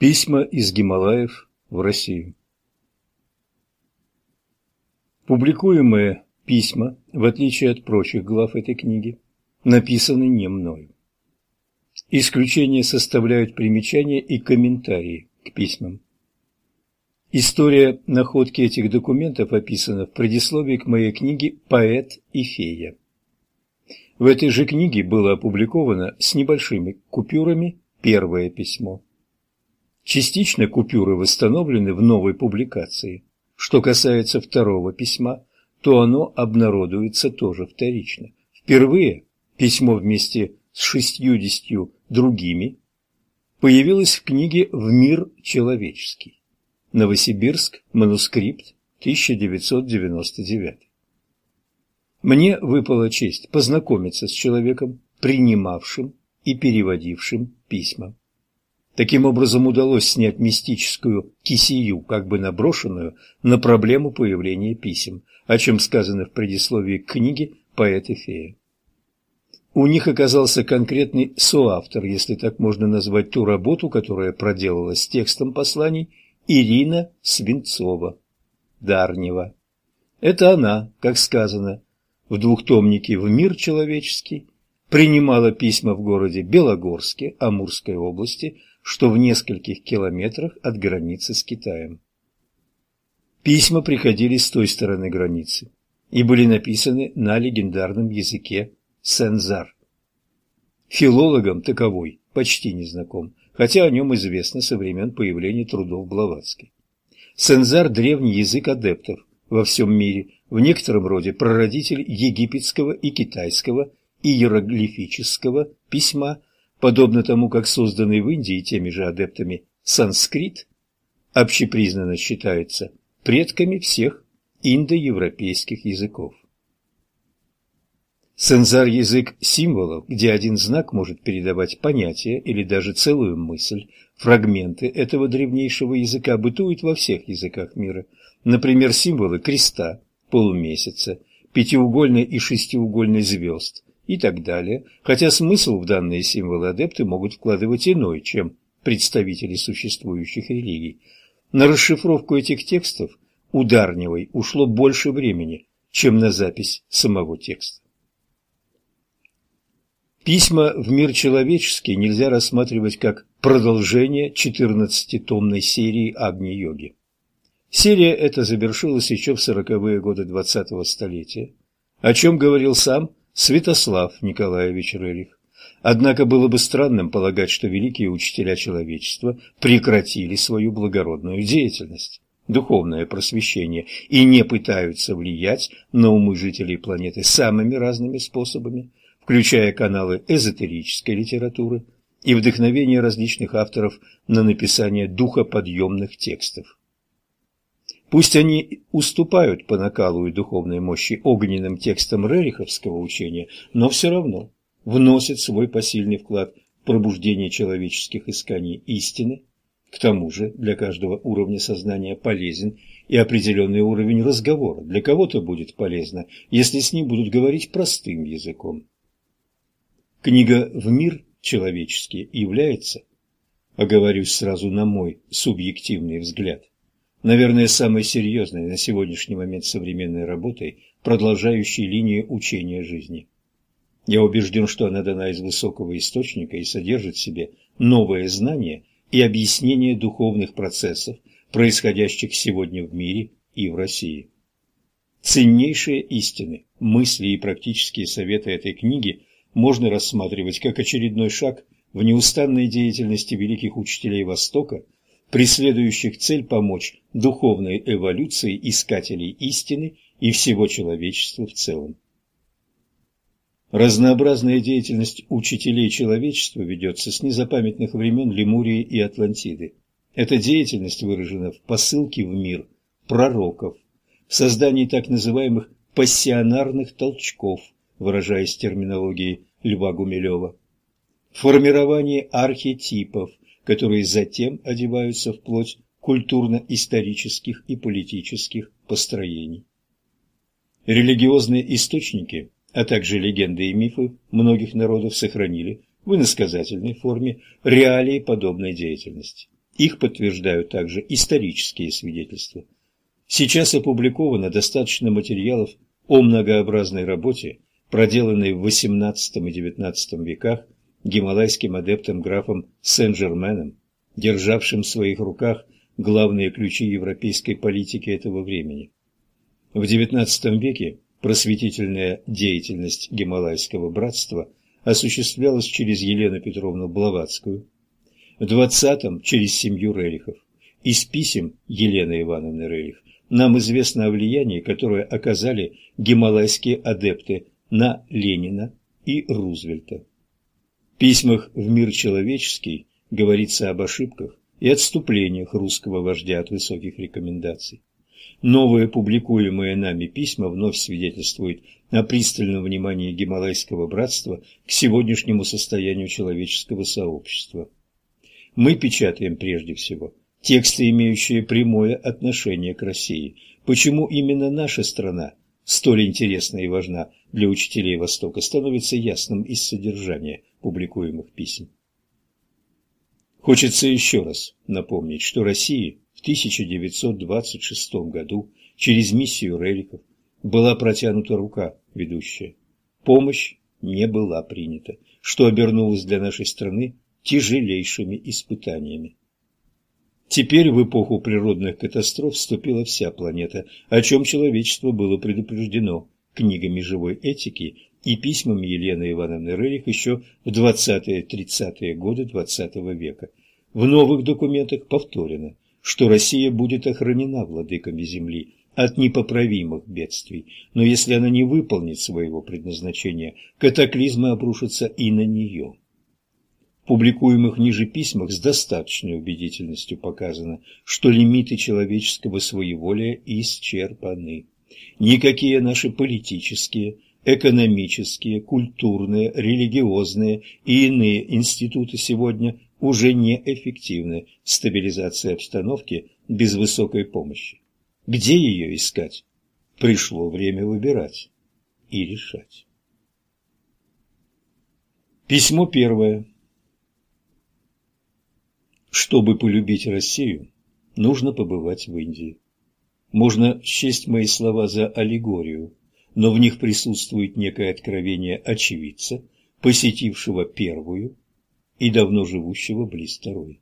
Письма из Гималаев в Россию. Публикуемые письма, в отличие от прочих глав этой книги, написаны не мною. Исключение составляют примечания и комментарии к письмам. История находки этих документов описана в предисловии к моей книге «Поэт и фея». В этой же книге было опубликовано с небольшими купюрами первое письмо. Частично купюры восстановлены в новой публикации. Что касается второго письма, то оно обнародуется тоже вторично. Впервые письмо вместе с шестьюдесятью другими появилось в книге «В мир человеческий». Новосибирск, манускрипт, 1999. Мне выпала честь познакомиться с человеком, принимавшим и переводившим письма. Таким образом удалось снять мистическую кисию, как бы наброшенную на проблему появления писем, о чем сказано в предисловии к книге поэта Фея. У них оказался конкретный соавтор, если так можно назвать ту работу, которая проделалась с текстом посланий Ирина Свинцова, Дарнева. Это она, как сказано, в двухтомнике «В мир человеческий» принимала письма в городе Белогорске Амурской области, что в нескольких километрах от границы с Китаем. Письма приходили с той стороны границы и были написаны на легендарном языке сензар. Филологам таковой почти не знаком, хотя о нем известно со времен появления трудов Блаватской. Сензар – древний язык адептов во всем мире, в некотором роде прародитель египетского и китайского иероглифического письма, подобно тому, как созданный в Индии теми же адептами санскрит общепризнанно считается предками всех индоевропейских языков. Сензар – язык символов, где один знак может передавать понятие или даже целую мысль. Фрагменты этого древнейшего языка бытуют во всех языках мира. Например, символы креста, полумесяца, пятиугольной и шестиугольной звезд и так далее, хотя смысл в данные символы адепты могут вкладывать иной, чем представители существующих религий. На расшифровку этих текстов у Дарневой ушло больше времени, чем на запись самого текста. Письма в мир человеческий нельзя рассматривать как продолжение 14-томной серии Агни-йоги. Серия эта завершилась еще в сороковые годы двадцатого столетия, о чем говорил сам Святослав Николаевич Рерих. Однако было бы странным полагать, что великие учителя человечества прекратили свою благородную деятельность, духовное просвещение, и не пытаются влиять на умы жителей планеты самыми разными способами, включая каналы эзотерической литературы и вдохновение различных авторов на написание духоподъемных текстов. Пусть они уступают по накалу и духовной мощи огненным текстам рериховского учения, но все равно вносят свой посильный вклад в пробуждение человеческих исканий истины. К тому же для каждого уровня сознания полезен и определенный уровень разговора. Для кого-то будет полезно, если с ним будут говорить простым языком. Книга «В мир человеческий» является, оговорюсь сразу на мой субъективный взгляд, наверное, самой серьезной на сегодняшний момент современной работой, продолжающей линию учения жизни. Я убежден, что она дана из высокого источника и содержит в себе новые знания и объяснение духовных процессов, происходящих сегодня в мире и в России. Ценнейшие истины, мысли и практические советы этой книги можно рассматривать как очередной шаг в неустанной деятельности великих учителей Востока, преследующих цель помочь духовной эволюции искателей истины и всего человечества в целом. Разнообразная деятельность учителей человечества ведется с незапамятных времен Лемурии и Атлантиды. Эта деятельность выражена в посылке в мир пророков, в создании так называемых пассионарных толчков – выражаясь терминологией Льва Гумилева. Формирование архетипов, которые затем одеваются в плоть культурно-исторических и политических построений. Религиозные источники, а также легенды и мифы многих народов сохранили в иносказательной форме реалии подобной деятельности. Их подтверждают также исторические свидетельства. Сейчас опубликовано достаточно материалов о многообразной работе, проделанной в XVIII и XIX веках гималайским адептом графом Сен-Жерменом, державшим в своих руках главные ключи европейской политики этого времени. В XIX веке просветительная деятельность Гималайского братства осуществлялась через Елену Петровну Блаватскую, в XX через семью Рерихов. Из писем Елены Ивановны Рерих нам известно о влиянии, которое оказали гималайские адепты на Ленина и Рузвельта. Письмах в мир человеческий говорится об ошибках и отступлениях русского вождя от высоких рекомендаций. Новые публикуемые нами письма вновь свидетельствуют о пристальном внимании Гималайского братства к сегодняшнему состоянию человеческого сообщества. Мы печатаем прежде всего тексты, имеющие прямое отношение к России. Почему именно наша страна столь интересна и важна для учителей Востока, становится ясным из содержания публикуемых писем. Хочется еще раз напомнить, что России в 1926 году через миссию Рерихов была протянута рука ведущая. Помощь не была принята, что обернулось для нашей страны тяжелейшими испытаниями. Теперь в эпоху природных катастроф вступила вся планета, о чем человечество было предупреждено книгами живой этики и письмами Елены Ивановны Рерих еще в 20-30-е годы XX -го века. В новых документах повторено, что Россия будет охранена владыками Земли от непоправимых бедствий, но если она не выполнит своего предназначения, катаклизмы обрушатся и на нее. Публикуемых ниже письмах с достаточной убедительностью показано, что лимиты человеческого своеволия исчерпаны. Никакие наши политические, экономические, культурные, религиозные и иные институты сегодня уже неэффективны в стабилизации обстановки без высокой помощи. Где ее искать? Пришло время выбирать и решать. Письмо первое. Чтобы полюбить Россию, нужно побывать в Индии. Можно счесть мои слова за аллегорию, но в них присутствует некое откровение очевидца, посетившего первую и давно живущего близ второй.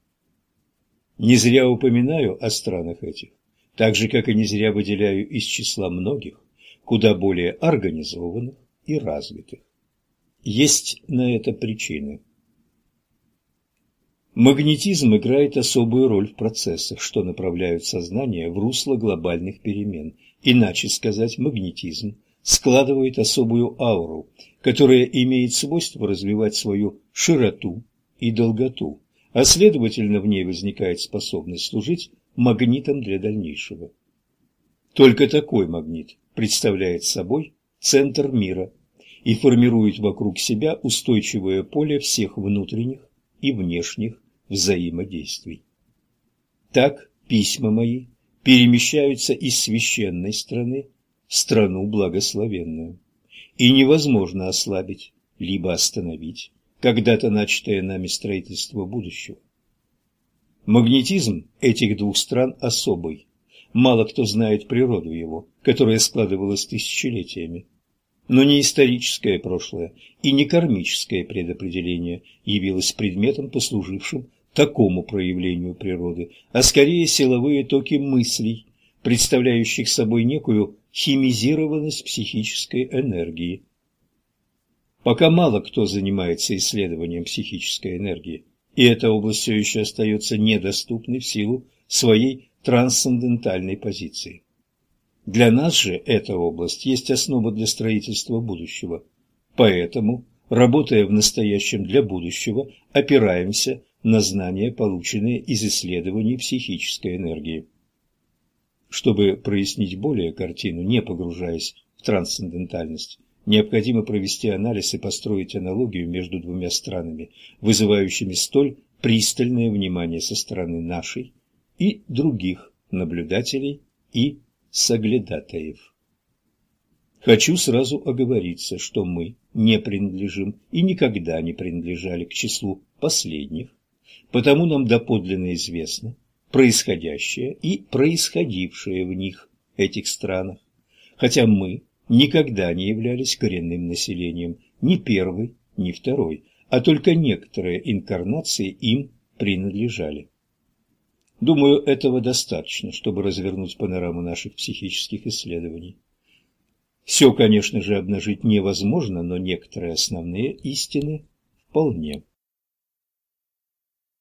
Не зря упоминаю о странах этих, так же, как и не зря выделяю из числа многих, куда более организованных и развитых. Есть на это причины. Магнетизм играет особую роль в процессах, что направляют сознание в русло глобальных перемен. Иначе сказать, магнетизм складывает особую ауру, которая имеет свойство развивать свою широту и долготу, а следовательно в ней возникает способность служить магнитом для дальнейшего. Только такой магнит представляет собой центр мира и формирует вокруг себя устойчивое поле всех внутренних и внешних взаимодействий. Так письма мои перемещаются из священной страны в страну благословенную, и невозможно ослабить либо остановить когда-то начатое нами строительство будущего. Магнетизм этих двух стран особый. Мало кто знает природу его, которая складывалась тысячелетиями. Но не историческое прошлое и не кармическое предопределение явилось предметом, послужившим такому проявлению природы, а скорее силовые токи мыслей, представляющих собой некую химизированность психической энергии. Пока мало кто занимается исследованием психической энергии, и эта область все еще остается недоступной в силу своей трансцендентальной позиции. Для нас же эта область есть основа для строительства будущего. Поэтому, работая в настоящем для будущего, опираемся на знания, полученные из исследований психической энергии. Чтобы прояснить более картину, не погружаясь в трансцендентальность, необходимо провести анализ и построить аналогию между двумя странами, вызывающими столь пристальное внимание со стороны нашей и других наблюдателей и соглядатаев. Хочу сразу оговориться, что мы не принадлежим и никогда не принадлежали к числу последних, Потому нам доподлинно известно происходящее и происходившее в них, этих странах, хотя мы никогда не являлись коренным населением ни первой, ни второй, а только некоторые инкарнации им принадлежали. Думаю, этого достаточно, чтобы развернуть панораму наших психических исследований. Все, конечно же, обнажить невозможно, но некоторые основные истины вполне.